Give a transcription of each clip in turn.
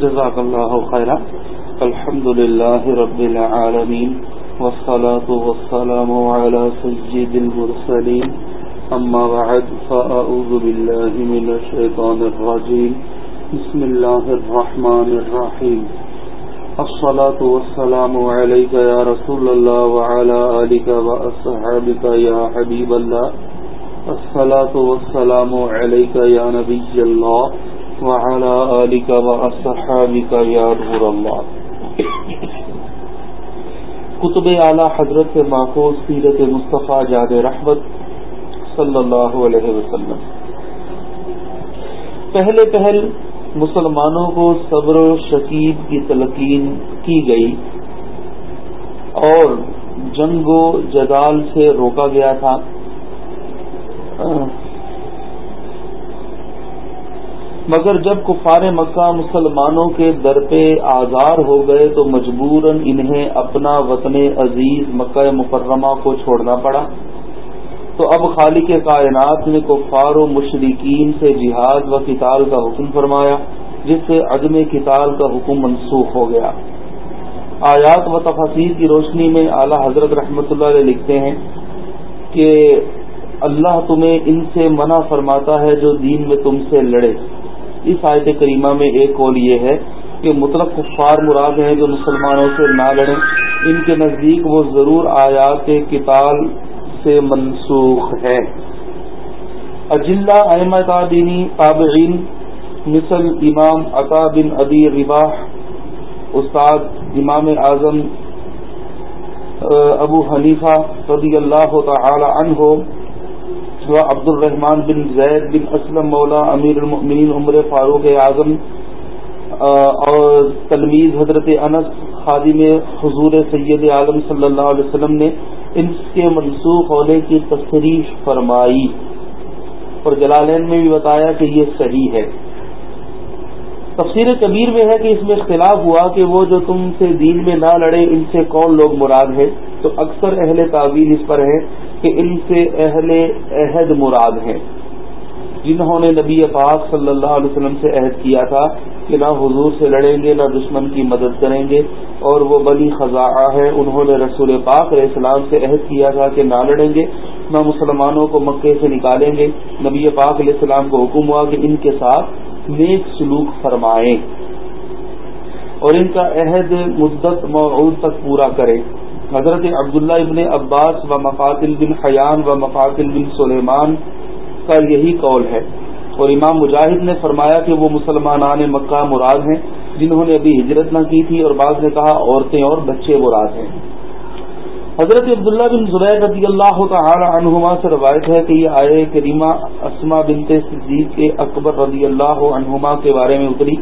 جزاک اللہ خیر الحمد للہ رب العالمین والصلاة والسلام على سجد المرسلین. اما بعد فأعوذ باللہ من الشیطان الرجیم. بسم اللہ الرحمن الرحیم. الصلاة والسلام عليك يا رسول الله وعلى آلك وأصحابك يا حبيب الله الصلاة والسلام عليك يا نبي الله وعلى آلك وأصحابك يا نور الله. کتب اعلی حضرت سے محفوظ سیرت مصطفیٰ جاد رحمت صلی اللہ علیہ وسلم. پہلے پہل مسلمانوں کو صبر و شکیب کی تلقین کی گئی اور جنگ و جدال سے روکا گیا تھا۔ مگر جب کفار مکہ مسلمانوں کے در پہ آزار ہو گئے تو مجبوراً انہیں اپنا وطن عزیز مکہ مکرمہ کو چھوڑنا پڑا۔ تو اب خالق کائنات نے کفار و مشرقین سے جہاد و کتال کا حکم فرمایا، جس سے عدم کتال کا حکم منسوخ ہو گیا۔ آیات و تفاصیر کی روشنی میں اعلی حضرت رحمۃ اللہ علیہ لکھتے ہیں کہ اللہ تمہیں ان سے منع فرماتا ہے جو دین میں تم سے لڑے۔ اس آیت کریمہ میں ایک قول یہ ہے کہ مطلب کفار مراد ہیں جو مسلمانوں سے نہ لڑیں۔ ان کے نزدیک وہ ضرور آیات کتال سے منسوخ ہے اجلّہ احمد دینی تابعین، مثل امام عطا بن ابی رباح، استاد امام اعظم ابو حنیفہ رضی اللہ تعالی عنہ و عبد الرحمان بن زید بن اسلم مولا امیر المؤمنین عمر فاروق اعظم اور تلمیز حضرت انس خادم حضور سید عالم صلی اللہ علیہ وسلم نے ان کے منسوخ ہونے کی تصریف فرمائی۔ اور جلالین میں بھی بتایا کہ یہ صحیح ہے۔ تفسیر کبیر میں ہے کہ اس میں اختلاف ہوا کہ وہ جو تم سے دین میں نہ لڑے، ان سے کون لوگ مراد ہے تو اکثر اہل تعویل اس پر ہے کہ ان سے اہل عہد مراد ہیں۔ جنہوں نے نبی پاک صلی اللہ علیہ وسلم سے عہد کیا تھا کہ نہ حضور سے لڑیں گے، نہ دشمن کی مدد کریں گے۔ اور وہ بلی خزاں ہے انہوں نے رسول پاک علیہ السلام سے عہد کیا تھا کہ نہ لڑیں گے، نہ مسلمانوں کو مکے سے نکالیں گے۔ نبی پاک علیہ السلام کو حکم ہوا کہ ان کے ساتھ نیک سلوک فرمائیں۔ اور ان کا عہد مدت موعود تک پورا کرے حضرت عبداللہ ابن عباس و مقاتل بن حیان و مقاتل بن سلیمان کا یہی قول ہے۔ اور امام مجاہد نے فرمایا کہ وہ مسلمان مکہ مراد ہیں، جنہوں نے ابھی ہجرت نہ کی تھی اور بعض نے کہا عورتیں اور بچے مراد ہیں۔ حضرت عبداللہ بن زبیر رضی اللہ تعالی عنہما سے روایت ہے کہ یہ آئے کریمہ اسما بنت صدیق کے اکبر رضی اللہ عنہما کے بارے میں اتری۔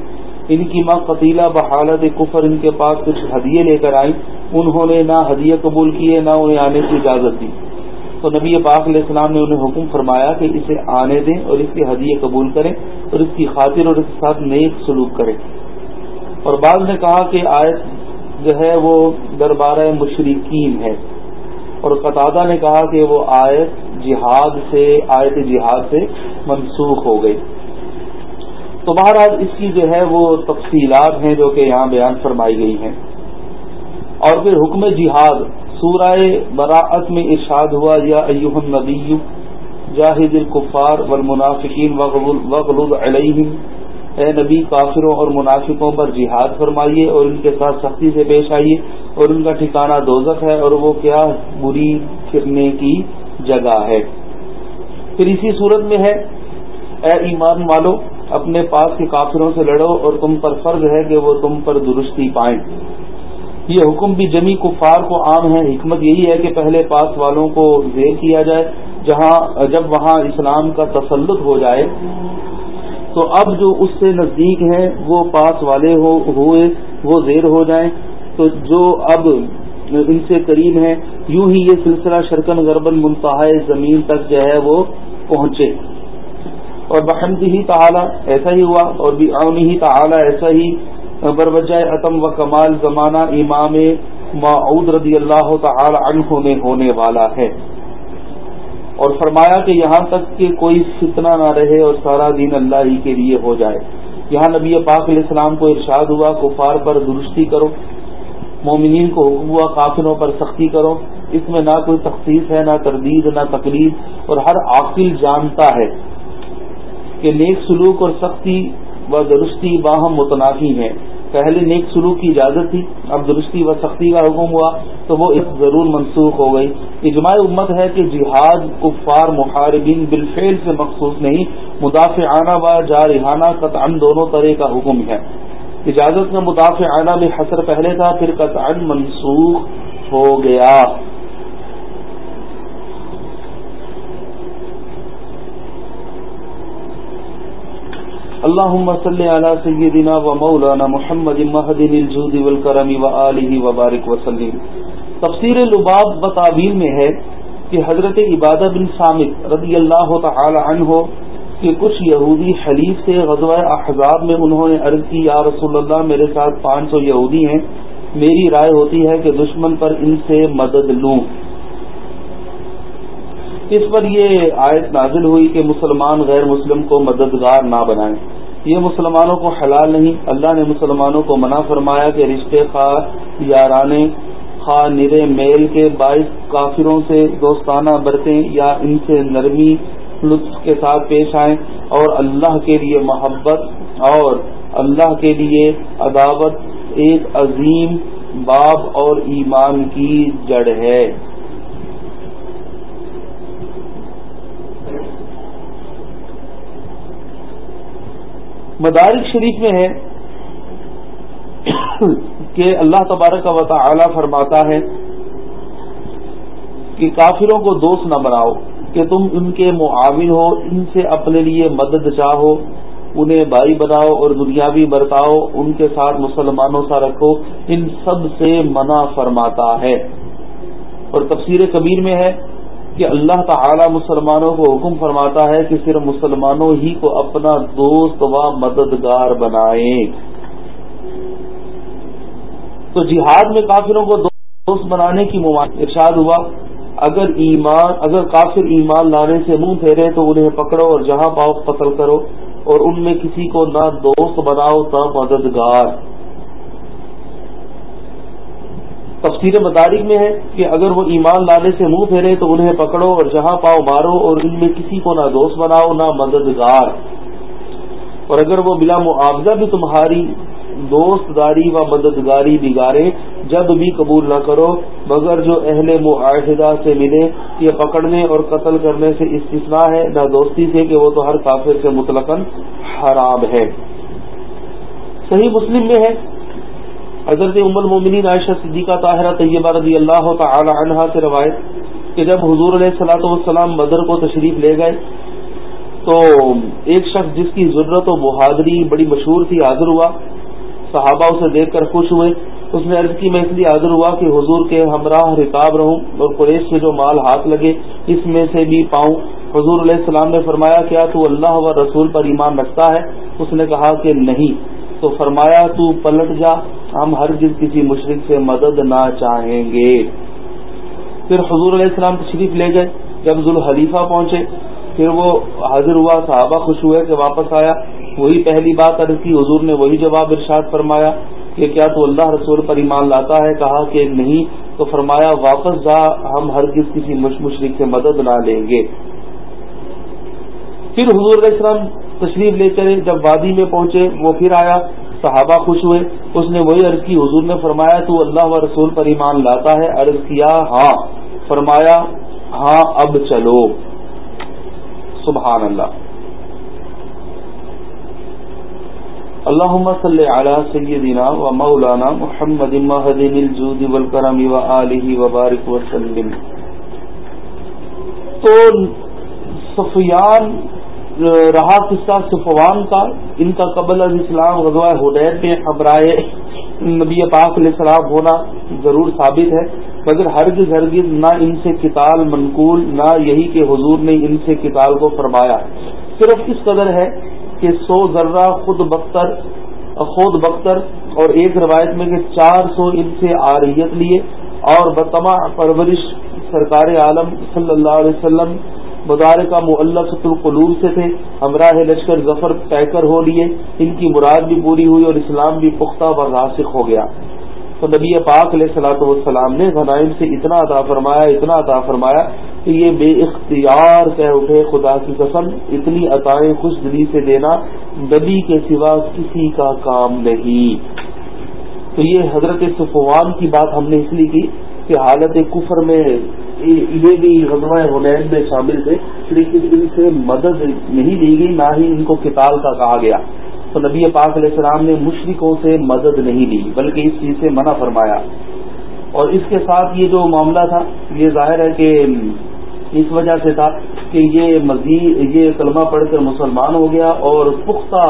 ان کی ماں قطیلہ بحالت کفر ان کے پاس کچھ ہدیے لے کر آئیں انہوں نے نہ ہدیے قبول کیے، نہ انہیں آنے کی اجازت دی۔ تو نبی پاک علیہ السلام نے انہیں حکم فرمایا کہ اسے آنے دیں اور اس کے ہدیے قبول کریں اور اس کی خاطر اور اس کے ساتھ نیک سلوک کریں۔ اور بعض نے کہا کہ آیت جو ہے وہ دربار مشرقین ہے۔ اور قطادہ نے کہا کہ وہ آیت جہاد سے، آیت جہاد سے منسوخ ہو گئی۔ تو بہرحال اس کی جو ہے وہ تفصیلات ہیں جو کہ یہاں بیان فرمائی گئی ہیں۔ اور پھر حکم جہاد، سورہ براعت میں ارشاد ہوا، یا ایوہ النبی، جاہد الکفار والمنافقین وغلظ علیہم۔ اے نبی کافروں اور منافقوں پر جہاد فرمائیے اور ان کے ساتھ سختی سے پیش آئیے اور ان کا ٹھکانہ دوزخ ہے اور وہ کیا بری پھرنے کی جگہ ہے۔ پھر اسی صورت میں ہے، اے ایمان والو اپنے پاس کے کافروں سے لڑو اور تم پر فرض ہے کہ وہ تم پر درستی پائیں۔ یہ حکم بھی جمی کفار کو عام ہے۔ حکمت یہی ہے کہ پہلے پاس والوں کو زیر کیا جائے، جہاں، جب وہاں اسلام کا تسلط ہو جائے۔ تو اب جو اس سے نزدیک ہیں، وہ پاس والے ہوئے، وہ زیر ہو جائیں۔ تو جو اب ان سے قریب ہیں، یوں ہی یہ سلسلہ شرکن گربن منتہا زمین تک جو ہے، وہ پہنچے۔ اور بحمد ہی تعالی ایسا ہی ہوا اور بھی عونی ہی تعالی ایسا ہی بروجہ عتم و کمال زمانہ امام معود رضی اللہ تعالی عنہ میں ہونے والا ہے۔ اور فرمایا کہ یہاں تک کہ کوئی فتنہ نہ رہے اور سارا دین اللہ ہی کے لیے ہو جائے۔ یہاں نبی پاک علیہ السلام کو ارشاد ہوا، کفار پر درستی کرو، مومنین کو حکم ہوا، کافروں پر سختی کرو۔ اس میں نہ کوئی تخصیص ہے، نہ تردید، نہ تقلید اور ہر عاقل جانتا ہے۔ کہ نیک سلوک اور سختی و درستی باہم متنافی ہیں۔ پہلے نیک سلوک کی اجازت تھی، اب درستی و سختی کا حکم ہوا تو وہ اس ضرور منسوخ ہو گئی۔ اجماع امت ہے کہ جہاد، کفار، محاربین بالفعل سے مخصوص نہیں مدافع آنا و جارحانہ قطعا دونوں طرح کا حکم ہے۔ اجازت میں مدافع آنا میں حسر پہلے تھا، پھر قطعا منسوخ ہو گیا۔ اللهم صل على سيدنا ومولانا محمد مهد الجود والكرم وآله وبارك وسلم. تفسیر لباب و میں ہے کہ حضرت عبادہ بن سامت رضی اللہ تعالی عنہ کہ کچھ یہودی حلیف سے غزوہ احزاب میں انہوں نے عرض کی، یا رسول اللہ، میرے ساتھ پانچ سو یہودی ہیں، میری رائے ہوتی ہے کہ دشمن پر ان سے مدد لوں. اس پر یہ آیت نازل ہوئی کہ مسلمان غیر مسلم کو مددگار نہ بنائیں۔ یہ مسلمانوں کو حلال نہیں، اللہ نے مسلمانوں کو منع فرمایا کہ رشتے خواہ، یارانے، خواہ نرے میل کے باعث کافروں سے دوستانہ برتیں یا ان سے نرمی لطف کے ساتھ پیش آئیں اور اللہ کے لیے محبت اور اللہ کے لیے عداوت ایک عظیم باب اور ایمان کی جڑ ہے۔ مدارک شریف میں ہے کہ اللہ تبارک کا تعالی فرماتا ہے کہ کافروں کو دوست نہ بناؤ، کہ تم ان کے معاون ہو، ان سے اپنے لیے مدد چاہو، انہیں بھائی بناؤ اور دنیاوی برتاؤ، ان کے ساتھ مسلمانوں سا رکھو، ان سب سے منع فرماتا ہے۔ اور تفسیر کبیر میں ہے کہ اللہ تعالی مسلمانوں کو حکم فرماتا ہے کہ صرف مسلمانوں ہی کو اپنا دوست و مددگار بنائیں۔ تو جہاد میں کافروں کو دوست بنانے کی ارشاد ہوا، اگر ایمان اگر کافر ایمان لانے سے منہ پھیرے تو انہیں پکڑو اور جہاں پاؤ قتل کرو، اور ان میں کسی کو نہ دوست بناؤ نہ مددگار۔ تفسیر مدارک میں ہے کہ اگر وہ ایمان لانے سے منہ پھیرے تو انہیں پکڑو اور جہاں پاؤ مارو اور ان میں کسی کو نہ دوست بناؤ، نہ مددگار۔ اور اگر وہ بلا معاوضہ بھی تمہاری دوست داری و مددگاری بگارے جب بھی قبول نہ کرو، مگر جو اہل معاہدہ سے ملے، یہ پکڑنے اور قتل کرنے سے استثناء ہے، نہ دوستی سے کہ وہ تو ہر کافر سے مطلق حرام ہے۔ صحیح مسلم میں ہے حضرت ام المومنین عائشہ صدیقہ طاہرہ طیبہ رضی اللہ تعالی عنہا سے روایت کہ جب حضور علیہ السلاۃ والسلام بدر کو تشریف لے گئے، تو ایک شخص جس کی ضرورت و بہادری بڑی مشہور تھی، حاضر ہوا۔ صحابہ اسے دیکھ کر خوش ہوئے۔ اس نے عرض کی، میں اس لیے حاضر ہوا کہ حضور کے ہمراہ رکاب رہوں اور قریش سے جو مال ہاتھ لگے، اس میں سے بھی پاؤں۔ حضور علیہ السلام نے فرمایا، کیا تو اللہ و رسول پر ایمان رکھتا ہے؟ اس نے کہا کہ نہیں۔ تو فرمایا، تو پلٹ جا، ہم ہر کسی مشرق سے مدد نہ چاہیں گے. پھر حضور علیہ السلام تشریف لے گئے، جب ذوالحلیفہ پہنچے، پھر وہ حاضر ہوا، صحابہ خوش ہوئے کہ واپس آیا۔ وہی پہلی بات عرض کی، حضور نے وہی جواب ارشاد فرمایا کہ کیا تو اللہ رسول پر ایمان لاتا ہے؟ کہا کہ نہیں، تو فرمایا، واپس جا، ہم ہر کسی مشرق سے مدد نہ لیں گے. پھر حضور علیہ السلام تشریف لے کر جب وادی میں پہنچے، وہ پھر آیا، صحابہ خوش ہوئے۔ اس نے وہی عرض کی، حضور نے فرمایا، تو اللہ و رسول پر ایمان لاتا ہے؟ عرض کیا ہاں۔ فرمایا ہاں اب چلو۔ سبحان اللہ۔ اللهم صل على سيدنا ومولانا محمد مهدن الجود والكرم وآله وبارك وسلم تو سفیان رہا قصہ صفوان کا۔ ان کا قبل اسلام غزوہ حدیر میں ابرائے نبی پاک علیہ السلام ہونا ضرور ثابت ہے۔ مگر ہرگز ہرگز نہ ان سے کتال منقول، نہ یہی کہ حضور نے ان سے کتال کو فرمایا۔ صرف اس قدر ہے کہ سو ذرہ خود بختر خود بختر اور ایک روایت میں کہ چار سو ان سے آریت لیے اور بتما پرورش سرکار عالم صلی اللہ علیہ وسلم مزار کا معلق القلوب سے تھے ہمراہ لشکر ظفر طے کر ہو لیے۔ ان کی مراد بھی پوری ہوئی اور اسلام بھی پختہ و راسخ ہو گیا۔ تو نبی پاک علیہ صلاح والسلام نے غنائم سے اتنا عطا فرمایا، اتنا عطا فرمایا کہ یہ بے اختیار کہہ اٹھے، خدا کی قسم، اتنی عطائیں خوش دلی سے دینا نبی کے سوا کسی کا کام نہیں۔ تو یہ حضرت صفوان کی بات ہم نے اس لیے کی کہ حالت کفر میں یہ بھی غزوہ حنین میں شامل تھے، لیکن ان سے مدد نہیں دی گئی، نہ ہی ان کو کتاب کا کہا گیا۔ تو نبی پاک علیہ السلام نے مشرقوں سے مدد نہیں لی، بلکہ اس چیز سے منع فرمایا۔ اور اس کے ساتھ یہ جو معاملہ تھا، یہ ظاہر ہے کہ اس وجہ سے تھا کہ یہ مزید یہ کلمہ پڑھ کر مسلمان ہو گیا اور پختہ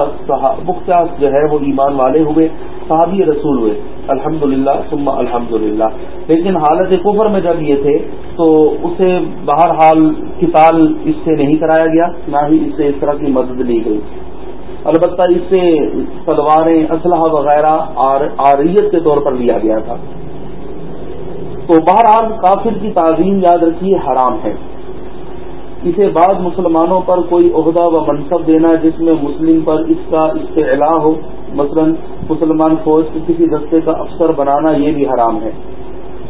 پختہ جو ہے وہ ایمان والے ہوئے، صحابی رسول ہوئے۔ الحمد للہ ثم الحمد للہ لیکن حالت کفر میں جب یہ تھے تو اسے بہرحال کتال اس سے نہیں کرایا گیا، نہ ہی اس سے اس طرح کی مدد لی گئی۔ البتہ اس سے تلواریں، اسلحہ وغیرہ آریت کے طور پر لیا گیا تھا۔ تو بہرحال کافر کی تعظیم یاد رکھیے، حرام ہے۔ اسے بعض مسلمانوں پر کوئی عہدہ و منصب دینا جس میں مسلم پر اس کا استعلا ہو۔ مثلا مسلمان فوج کے کسی دستے کا افسر بنانا یہ بھی حرام ہے۔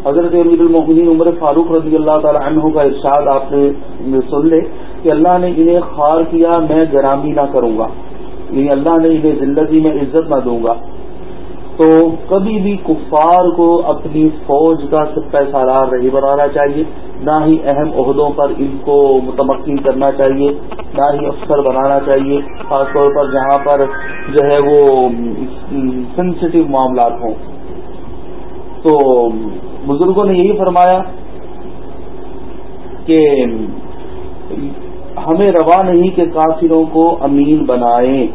حضرت امیر المحین عمر فاروق رضی اللہ تعالی عنہ کا ارشاد آپ نے سن لے کہ اللہ نے انہیں خار کیا، میں گرامی نہ کروں گا۔ یعنی اللہ نے انہیں زندگی میں عزت نہ دوں گا۔ تو کبھی بھی کفار کو اپنی فوج کا سپہ سالار نہیں بنانا چاہیے۔ نہ ہی اہم عہدوں پر ان کو متمکن کرنا چاہیے، نہ ہی افسر بنانا چاہیے، خاص طور پر جہاں پر جو ہے وہ سینسٹیو معاملات ہوں۔ تو بزرگوں نے یہی فرمایا کہ ہمیں روا نہیں کہ کافروں کو امین بنائیں۔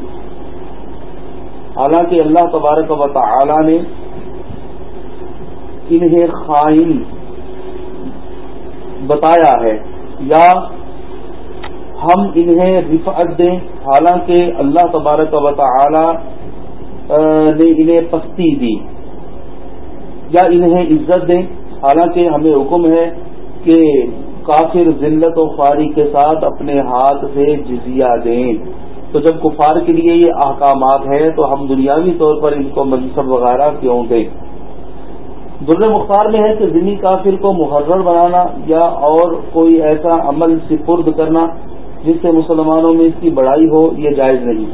حالانکہ اللہ تبارک و تعالی نے انہیں خائن بتایا ہے یا ہم انہیں رفعت دیں، حالانکہ اللہ تبارک و تعالی نے انہیں پستی دی یا انہیں عزت دیں۔ حالانکہ ہمیں حکم ہے کہ کافر ذلت و فاری کے ساتھ اپنے ہاتھ سے جزیہ دیں۔ تو جب کفار کے لیے یہ احکامات ہیں تو ہم دنیاوی طور پر ان کو منصب وغیرہ کیوں دیں؟ در مختار میں ہے کہ ضمنی کافر کو محرر بنانا یا اور کوئی ایسا عمل سپرد کرنا جس سے مسلمانوں میں اس کی بڑائی ہو، یہ جائز نہیں۔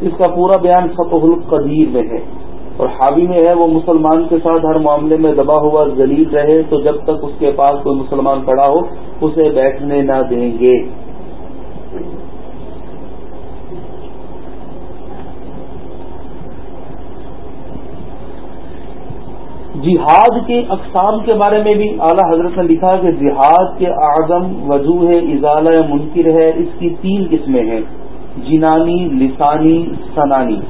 اس کا پورا بیان فتح القدیر میں ہے۔ اور حاوی میں ہے، وہ مسلمان کے ساتھ ہر معاملے میں دبا ہوا ذلیل رہے تو جب تک اس کے پاس کوئی مسلمان کھڑا ہو، اسے بیٹھنے نہ دیں گے۔ جہاد کے اقسام کے بارے میں بھی اعلیٰ حضرت نے لکھا کہ جہاد کے اعظم وجوہ اضالہ منکر ہے، اس کی تین قسمیں ہیں، جنانی، لسانی سنانی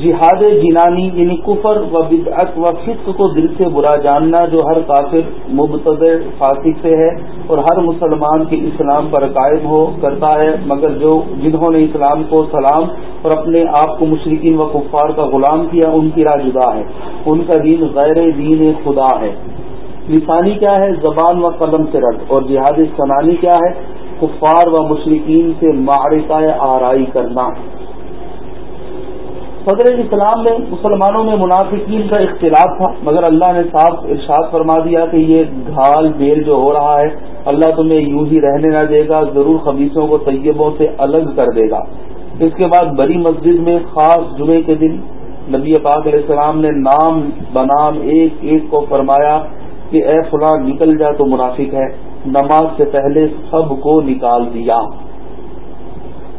جہاد جنانی یعنی کفر و بدعت و فسق کو دل سے برا جاننا جو ہر کافر مبتد فاسق سے ہے اور ہر مسلمان کے اسلام پر قائم ہو، کرتا ہے۔ مگر جو جنہوں نے اسلام کو سلام اور اپنے آپ کو مشرقین و کفار کا غلام کیا، ان کی راہ جدا ہے۔ ان کا دین غیر دین خدا ہے۔ لسانی کیا ہے؟ زبان و قلم سے رد۔ اور جہاد سنانی کیا ہے؟ کفار و مشرقین سے معرکہ آرائی کرنا۔ صدر اسلام میں مسلمانوں میں منافقین کا اختلاف تھا، مگر اللہ نے صاف ارشاد فرما دیا کہ یہ گھال بیل جو ہو رہا ہے، اللہ تمہیں یوں ہی رہنے نہ دے گا، ضرور خبیصوں کو طیبوں سے الگ کر دے گا۔ اس کے بعد بڑی مسجد میں خاص جمعے کے دن نبی پاک علیہ السلام نے نام بنام ایک ایک کو فرمایا کہ اے فلاں نکل جا، تو منافق ہے۔ نماز سے پہلے سب کو نکال دیا۔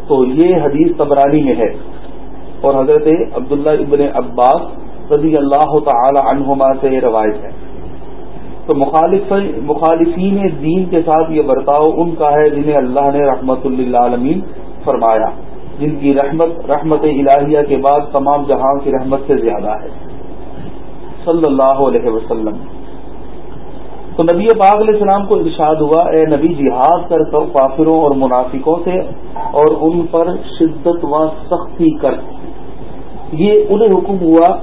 تو یہ حدیث تبرانی میں ہے۔ اور حضرت عبداللہ ابن عباس رضی اللہ تعالی عنہما سے یہ روایت ہے۔ تو مخالفین دین کے ساتھ یہ برتاؤ ان کا ہے جنہیں اللہ نے رحمت اللہ عالمین فرمایا، جن کی رحمت رحمت الہیہ کے بعد تمام جہاں کی رحمت سے زیادہ ہے۔ صلی اللہ علیہ وسلم۔ تو نبی پاک علیہ السلام کو ارشاد ہوا، اے نبی جہاد کر کافروں اور منافقوں سے اور ان پر شدت و سختی کر۔ یہ انہیں حکم ہوا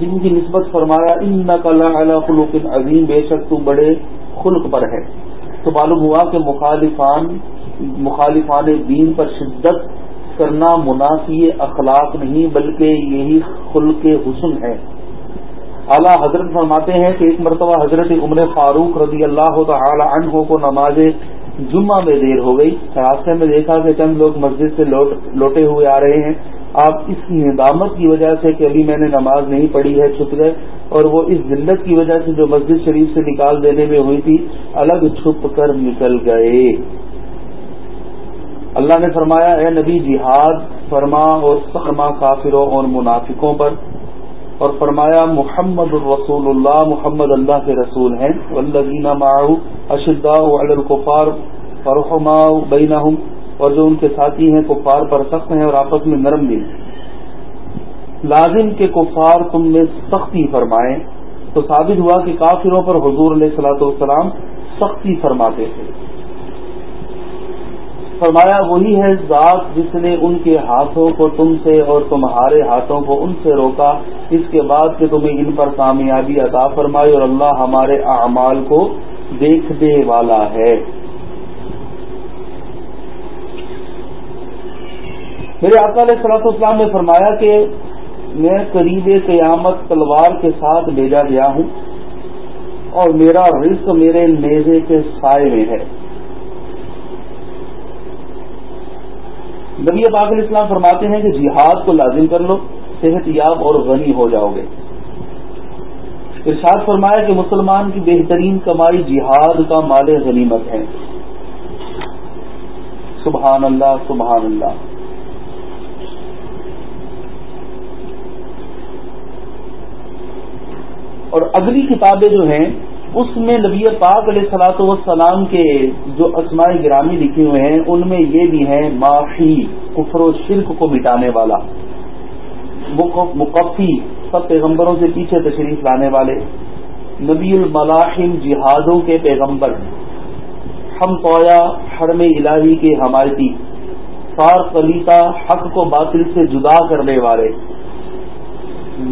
جن کی نسبت فرمایا ان نقل خلوق عظیم، بے شک تو بڑے خلق پر ہے. تو معلوم ہوا کہ مخالفان مخالفان دین پر شدت کرنا منافی اخلاق نہیں، بلکہ یہی خلق حسن ہے۔ اعلیٰ حضرت فرماتے ہیں کہ ایک مرتبہ حضرت عمر فاروق رضی اللہ تعالی عنہ کو نماز جمعہ میں دیر ہو گئی۔ راستے میں دیکھا کہ چند لوگ مسجد سے لوٹے ہوئے آ رہے ہیں۔ آپ اس ندامت کی وجہ سے کہ ابھی میں نے نماز نہیں پڑھی ہے، چھپ گئے، اور وہ اس ذلت کی وجہ سے جو مسجد شریف سے نکال دینے میں ہوئی تھی، الگ چھپ کر نکل گئے۔ اللہ نے فرمایا، اے نبی، جہاد فرما اور فرما کافروں اور منافقوں پر۔ اور فرمایا، محمد الرسول اللہ، محمد اللہ کے رسول ہیں۔ والذین معه اشداء علی الكفار فرحماء بینہم۔ اور جو ان کے ساتھی ہیں کفار پر سخت ہیں اور آپس میں نرم بھی لازم کے کفار تم نے سختی فرمائے تو ثابت ہوا کہ کافروں پر حضور علیہ صلاح والسلام سختی فرماتے تھے۔ فرمایا، وہی ہے ذات جس نے ان کے ہاتھوں کو تم سے اور تمہارے ہاتھوں کو ان سے روکا۔ اس کے بعد کہ تمہیں ان پر کامیابی عطا فرمائی اور اللہ ہمارے اعمال کو دیکھنے والا ہے۔ میرے آقا علیہ صلاح اسلام نے فرمایا کہ میں قریب قیامت تلوار کے ساتھ بھیجا گیا ہوں اور میرا رزق میرے نیزے کے سائے میں ہے۔ نبی پاک علیہ السلام فرماتے ہیں کہ جہاد کو لازم کر لو، صحت یاب اور غنی ہو جاؤ گے۔ ارشاد فرمایا کہ مسلمان کی بہترین کمائی جہاد کا مال غنیمت ہے۔ سبحان اللہ سبحان اللہ۔ اور اگلی کتابیں جو ہیں، اس میں نبی پاک علیہ سلاۃ والسلام کے جو اسماء گرامی لکھے ہوئے ہیں، ان میں یہ بھی ہیں، معافی، کفر و شرک کو مٹانے والا مقفی، سب پیغمبروں سے پیچھے تشریف لانے والے، نبی الملاحم جہادوں کے پیغمبر، ہم تویا حرم الہی کے حمایتی فار خلیفہ، حق کو باطل سے جدا کرنے والے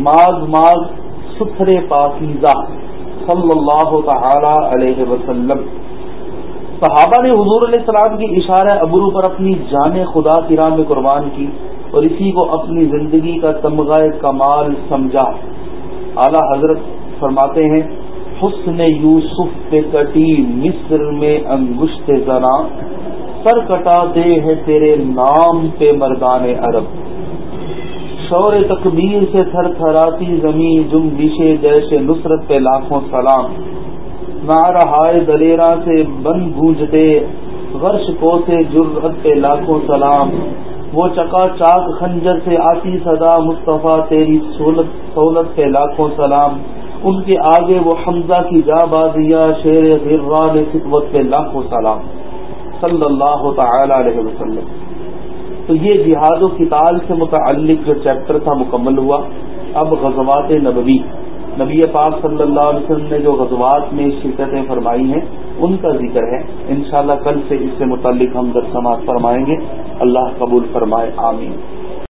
ماغ ماغ ستھرے پاکیزہ صلی اللہ تعالی علیہ وسلم۔ صحابہ نے حضور علیہ السلام کی اشارہ ابرو پر اپنی جان خدا کی راہ میں قربان کی اور اسی کو اپنی زندگی کا تمغہ کمال سمجھا۔ اعلی حضرت فرماتے ہیں، حسن یوسف پہ کٹی مصر میں انگشت ذرا سر کٹا دے ہے تیرے نام پہ مردان عرب۔ شور تکبیر سے تھر تھراتی زمین جمبشے جیسے نصرت پہ لاکھوں سلام۔ نارہائے دلیرا سے بند گونجتے، غرش کو سے جرت پہ لاکھوں سلام۔ وہ چکا چاک خنجر سے آتی صدا، مصطفیٰ تیری سہولت سہولت پہ لاکھوں سلام۔ ان کے آگے وہ حمزہ کی جا بازیا شیر غران خدمت پہ لاکھوں سلام۔ صلی اللہ تعالی علیہ وسلم۔ تو یہ جہاد و کتاب سے متعلق جو چیپٹر تھا مکمل ہوا، اب غزوات نبوی۔ نبی پاک صلی اللہ علیہ وسلم نے جو غزوات میں شرکتیں فرمائی ہیں، ان کا ذکر ہے۔ انشاءاللہ کل سے اس سے متعلق ہم درسمات فرمائیں گے۔ اللہ قبول فرمائے، آمین۔